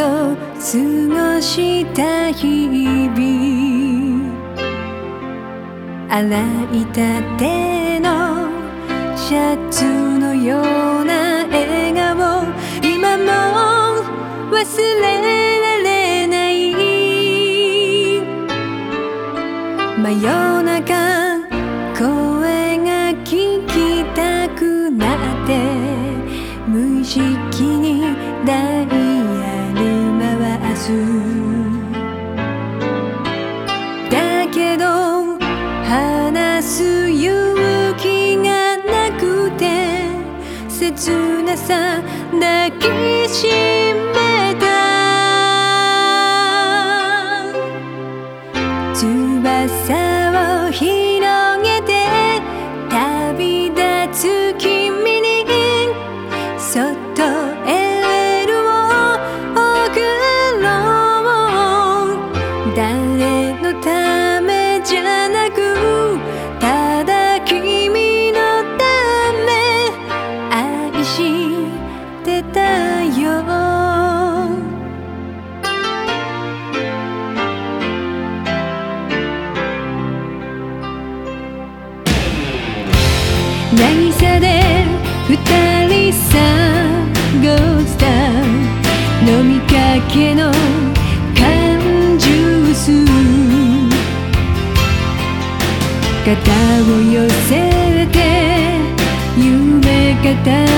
と過ごした日々。洗いたてのシャツのような笑顔。今も忘れずだけど話す勇気がなくて切なさ抱きしめ渚で二人探した飲みかけの缶ジュース肩を寄せて夢語